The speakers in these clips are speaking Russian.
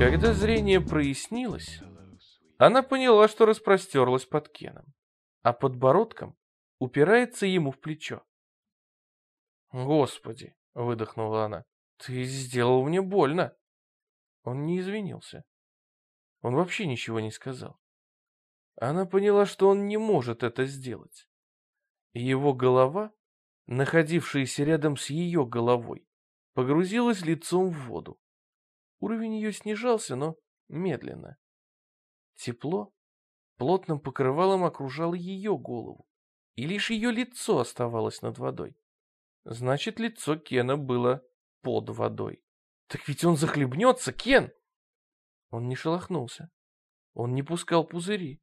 Когда зрение прояснилось, она поняла, что распростерлась под Кеном, а подбородком упирается ему в плечо. «Господи!» — выдохнула она. «Ты сделал мне больно!» Он не извинился. Он вообще ничего не сказал. Она поняла, что он не может это сделать. Его голова, находившаяся рядом с ее головой, погрузилась лицом в воду. Уровень ее снижался, но медленно. Тепло плотным покрывалом окружало ее голову, и лишь ее лицо оставалось над водой. Значит, лицо Кена было под водой. Так ведь он захлебнется, Кен! Он не шелохнулся. Он не пускал пузыри.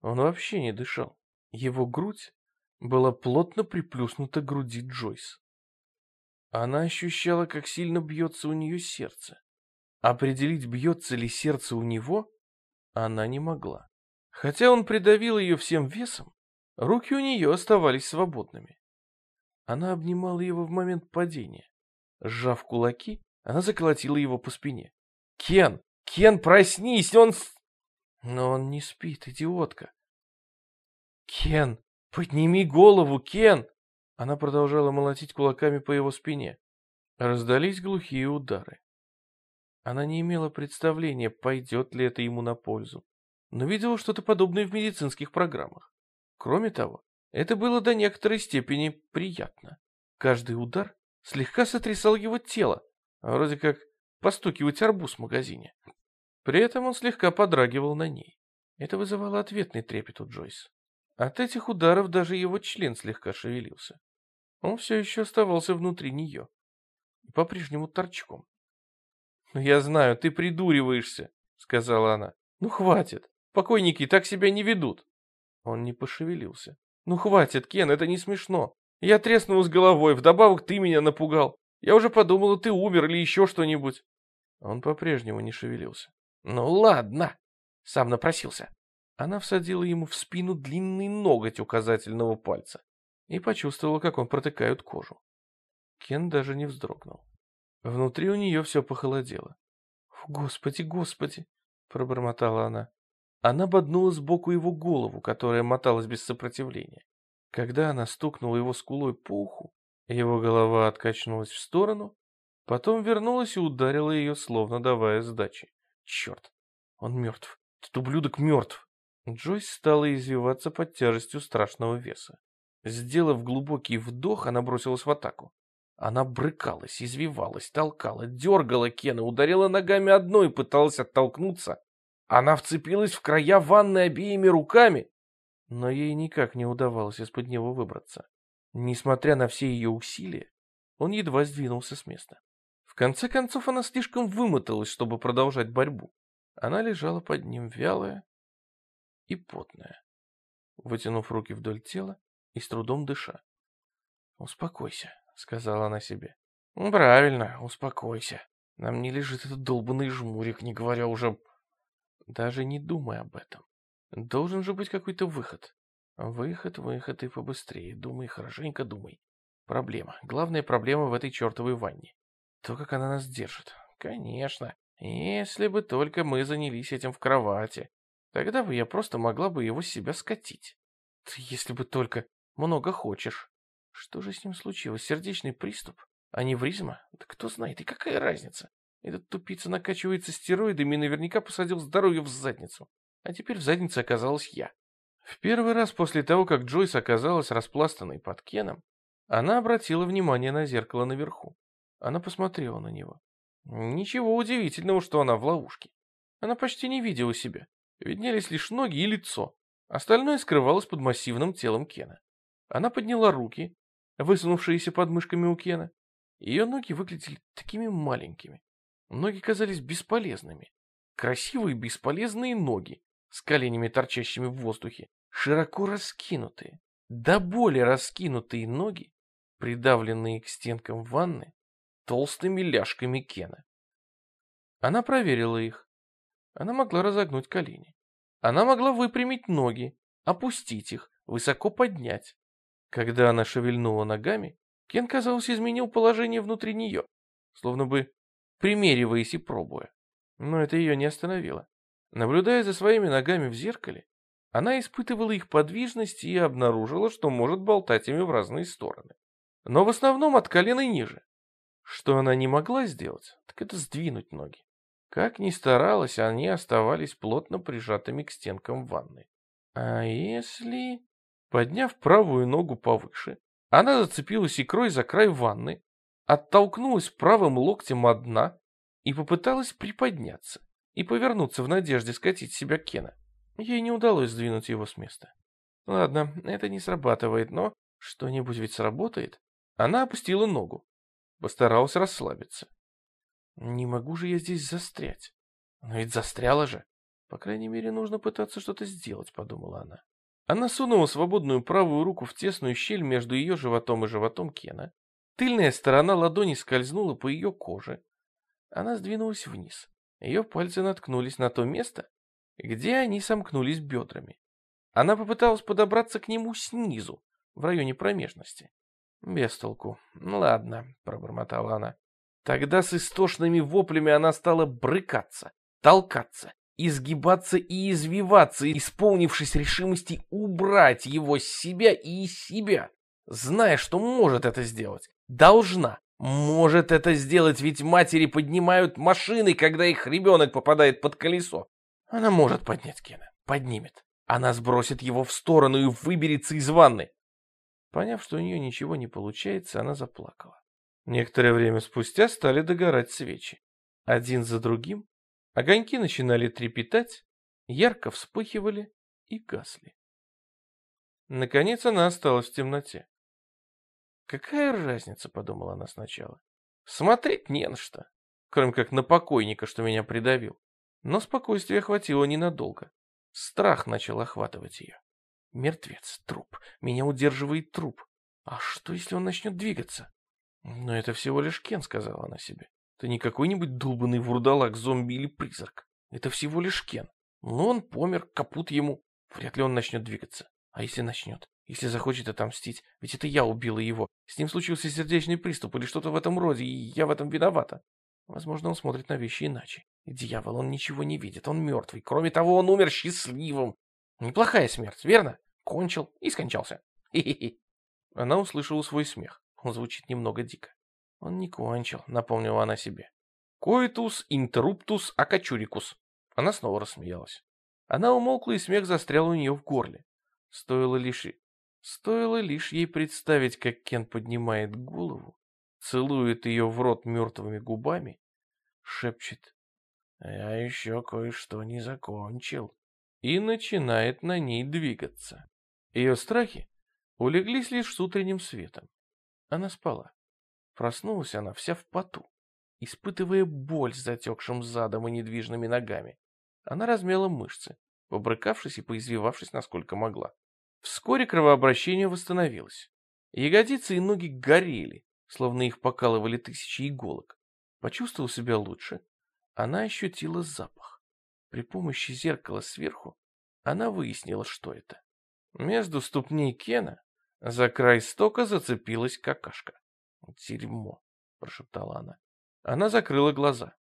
Он вообще не дышал. Его грудь была плотно приплюснута к груди Джойс. Она ощущала, как сильно бьется у нее сердце. Определить, бьется ли сердце у него, она не могла. Хотя он придавил ее всем весом, руки у нее оставались свободными. Она обнимала его в момент падения. Сжав кулаки, она заколотила его по спине. «Кен! Кен, проснись! Он...» Но он не спит, идиотка. «Кен, подними голову, Кен!» Она продолжала молотить кулаками по его спине. Раздались глухие удары. Она не имела представления, пойдет ли это ему на пользу, но видела что-то подобное в медицинских программах. Кроме того, это было до некоторой степени приятно. Каждый удар слегка сотрясал его тело, вроде как постукивать арбуз в магазине. При этом он слегка подрагивал на ней. Это вызывало ответный трепет у Джойс. От этих ударов даже его член слегка шевелился. Он все еще оставался внутри нее. По-прежнему торчком. «Ну, я знаю, ты придуриваешься», — сказала она. «Ну, хватит. Покойники так себя не ведут». Он не пошевелился. «Ну, хватит, Кен, это не смешно. Я треснула с головой, вдобавок ты меня напугал. Я уже подумала, ты умер или еще что-нибудь». Он по-прежнему не шевелился. «Ну, ладно», — сам напросился. Она всадила ему в спину длинный ноготь указательного пальца и почувствовала, как он протыкает кожу. Кен даже не вздрогнул. Внутри у нее все похолодело. «Господи, господи!» — пробормотала она. Она боднула сбоку его голову, которая моталась без сопротивления. Когда она стукнула его скулой по уху, его голова откачнулась в сторону, потом вернулась и ударила ее, словно давая сдачи. Черт, он мертв. Этот ублюдок мертв. Джойс стала извиваться под тяжестью страшного веса. Сделав глубокий вдох, она бросилась в атаку. Она брыкалась, извивалась, толкала, дергала Кена, ударила ногами одной, пыталась оттолкнуться. Она вцепилась в края ванны обеими руками, но ей никак не удавалось из-под него выбраться. Несмотря на все ее усилия, он едва сдвинулся с места. В конце концов, она слишком вымоталась, чтобы продолжать борьбу. Она лежала под ним вялая, и потная, вытянув руки вдоль тела и с трудом дыша. «Успокойся», — сказала она себе. «Правильно, успокойся. Нам не лежит этот долбанный жмурик, не говоря уже... Даже не думай об этом. Должен же быть какой-то выход. Выход, выход и побыстрее. Думай, хорошенько думай. Проблема. Главная проблема в этой чертовой ванне. То, как она нас держит. Конечно. Если бы только мы занялись этим в кровати. Тогда бы я просто могла бы его с себя скатить. Ты, если бы только много хочешь. Что же с ним случилось? Сердечный приступ? Аневризма? Да кто знает, и какая разница? Этот тупица накачивается стероидами и наверняка посадил здоровье в задницу. А теперь в заднице оказалась я. В первый раз после того, как Джойс оказалась распластанной под Кеном, она обратила внимание на зеркало наверху. Она посмотрела на него. Ничего удивительного, что она в ловушке. Она почти не видела себя. Виднелись лишь ноги и лицо. Остальное скрывалось под массивным телом Кена. Она подняла руки, высунувшиеся под мышками у Кена. Ее ноги выглядели такими маленькими. Ноги казались бесполезными. Красивые бесполезные ноги, с коленями торчащими в воздухе, широко раскинутые, до боли раскинутые ноги, придавленные к стенкам ванны толстыми ляжками Кена. Она проверила их. Она могла разогнуть колени. Она могла выпрямить ноги, опустить их, высоко поднять. Когда она шевельнула ногами, Кен, казалось, изменил положение внутри нее, словно бы примериваясь и пробуя. Но это ее не остановило. Наблюдая за своими ногами в зеркале, она испытывала их подвижность и обнаружила, что может болтать ими в разные стороны. Но в основном от колена ниже. Что она не могла сделать, так это сдвинуть ноги. Как ни старалась, они оставались плотно прижатыми к стенкам ванны. А если... Подняв правую ногу повыше, она зацепилась икрой за край ванны, оттолкнулась правым локтем от дна и попыталась приподняться и повернуться в надежде скатить себя Кена. Ей не удалось сдвинуть его с места. Ладно, это не срабатывает, но что-нибудь ведь сработает. Она опустила ногу. Постаралась расслабиться. Не могу же я здесь застрять. Но ведь застряла же. По крайней мере, нужно пытаться что-то сделать, подумала она. Она сунула свободную правую руку в тесную щель между ее животом и животом Кена. Тыльная сторона ладони скользнула по ее коже. Она сдвинулась вниз. Ее пальцы наткнулись на то место, где они сомкнулись бедрами. Она попыталась подобраться к нему снизу, в районе промежности. Без толку. Ну ладно, пробормотала она. Тогда с истошными воплями она стала брыкаться, толкаться, изгибаться и извиваться, исполнившись решимости убрать его с себя и из себя, зная, что может это сделать. Должна, может это сделать, ведь матери поднимают машины, когда их ребенок попадает под колесо. Она может поднять Кена, поднимет. Она сбросит его в сторону и выберется из ванны. Поняв, что у нее ничего не получается, она заплакала. Некоторое время спустя стали догорать свечи. Один за другим огоньки начинали трепетать, ярко вспыхивали и гасли. Наконец она осталась в темноте. «Какая разница?» — подумала она сначала. «Смотреть не на что, кроме как на покойника, что меня придавил». Но спокойствия хватило ненадолго. Страх начал охватывать ее. Мертвец, труп. Меня удерживает труп. А что, если он начнет двигаться? Но это всего лишь Кен, сказала она себе. Это не какой-нибудь долбанный вурдалак, зомби или призрак. Это всего лишь Кен. Но он помер, капут ему. Вряд ли он начнет двигаться. А если начнет? Если захочет отомстить? Ведь это я убила его. С ним случился сердечный приступ или что-то в этом роде, и я в этом виновата. Возможно, он смотрит на вещи иначе. Дьявол, он ничего не видит, он мертвый. Кроме того, он умер счастливым. Неплохая смерть, верно? Кончил и скончался. Хе-хе-хе. Она услышала свой смех. Он звучит немного дико. Он не кончил, напомнила она себе. Коитус интерруптус акачурикус. Она снова рассмеялась. Она умолкла, и смех застрял у нее в горле. Стоило лишь... Стоило лишь ей представить, как Кен поднимает голову целует ее в рот мертвыми губами, шепчет «Я еще кое-что не закончил» и начинает на ней двигаться. Ее страхи улеглись лишь с утренним светом. Она спала. Проснулась она вся в поту, испытывая боль с затекшим задом и недвижными ногами. Она размяла мышцы, побрыкавшись и поизвивавшись насколько могла. Вскоре кровообращение восстановилось. Ягодицы и ноги горели, словно их покалывали тысячи иголок. Почувствовал себя лучше. Она ощутила запах. При помощи зеркала сверху она выяснила, что это. Между ступней Кена за край стока зацепилась какашка. «Дерьмо», — прошептала она. Она закрыла глаза.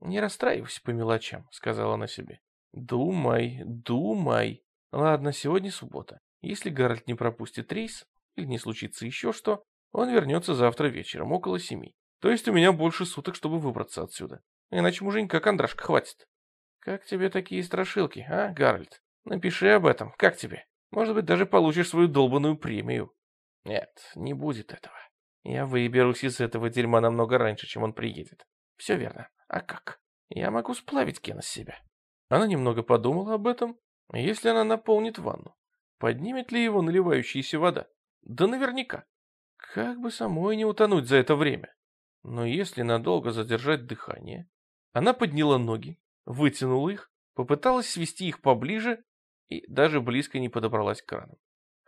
«Не расстраивайся по мелочам», — сказала она себе. «Думай, думай. Ладно, сегодня суббота. Если Гарольд не пропустит рейс, или не случится еще что, он вернется завтра вечером, около семи. То есть у меня больше суток, чтобы выбраться отсюда. Иначе муженька Кондрашка хватит. Как тебе такие страшилки, а, Гарольд? Напиши об этом, как тебе? Может быть, даже получишь свою долбанную премию. Нет, не будет этого. Я выберусь из этого дерьма намного раньше, чем он приедет. Все верно. А как? Я могу сплавить Кена с себя. Она немного подумала об этом. Если она наполнит ванну, поднимет ли его наливающаяся вода? Да наверняка. Как бы самой не утонуть за это время. Но если надолго задержать дыхание... Она подняла ноги, вытянула их, попыталась свести их поближе и даже близко не подобралась к крану.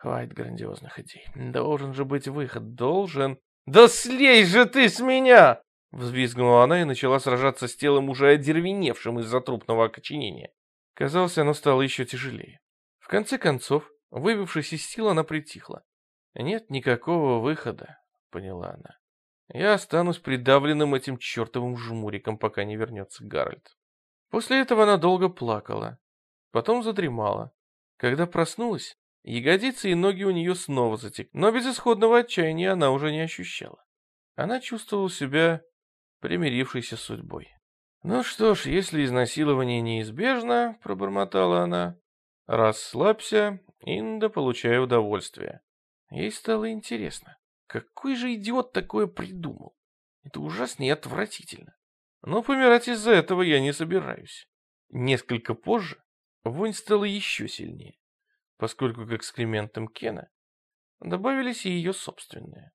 Хватит грандиозных идей. Должен же быть выход, должен. «Да слей же ты с меня!» Взвизгнула она и начала сражаться с телом, уже одервеневшим из-за трупного окоченения. Казалось, оно стало еще тяжелее. В конце концов, выбившись из сил, она притихла. Нет никакого выхода, поняла она. Я останусь придавленным этим чертовым жмуриком, пока не вернется Гарольд. После этого она долго плакала, потом задремала. Когда проснулась, ягодицы и ноги у нее снова затекли, но безысходного отчаяния она уже не ощущала. Она чувствовала себя примирившейся с судьбой. «Ну что ж, если изнасилование неизбежно, — пробормотала она, — расслабься, Инда, получая удовольствие». Ей стало интересно, какой же идиот такое придумал? Это ужасно и отвратительно. Но помирать из-за этого я не собираюсь. Несколько позже вонь стала еще сильнее, поскольку к экскрементам Кена добавились и ее собственные.